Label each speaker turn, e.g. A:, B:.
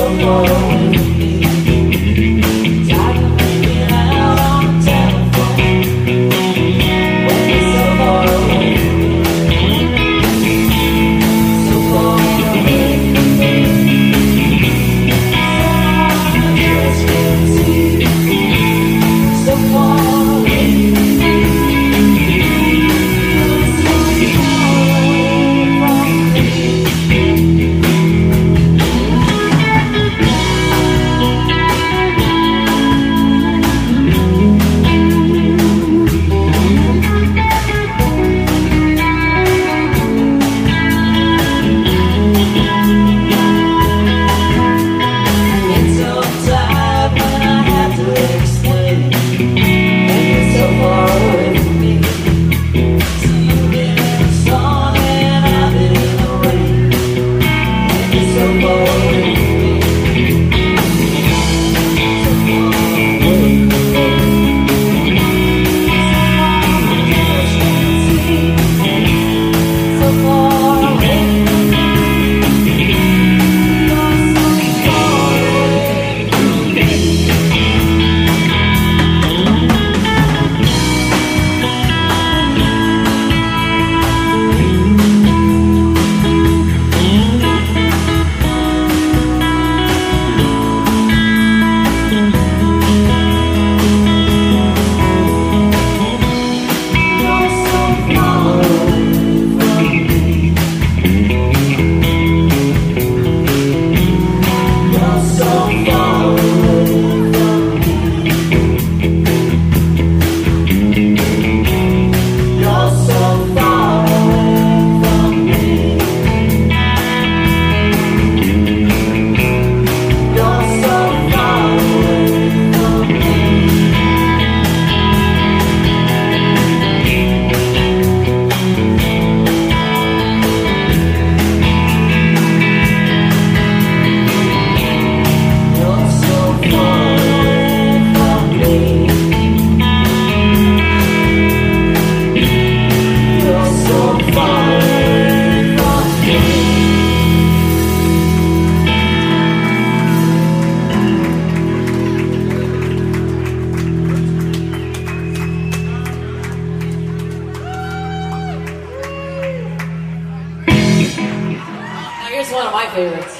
A: Here's one of my favorites.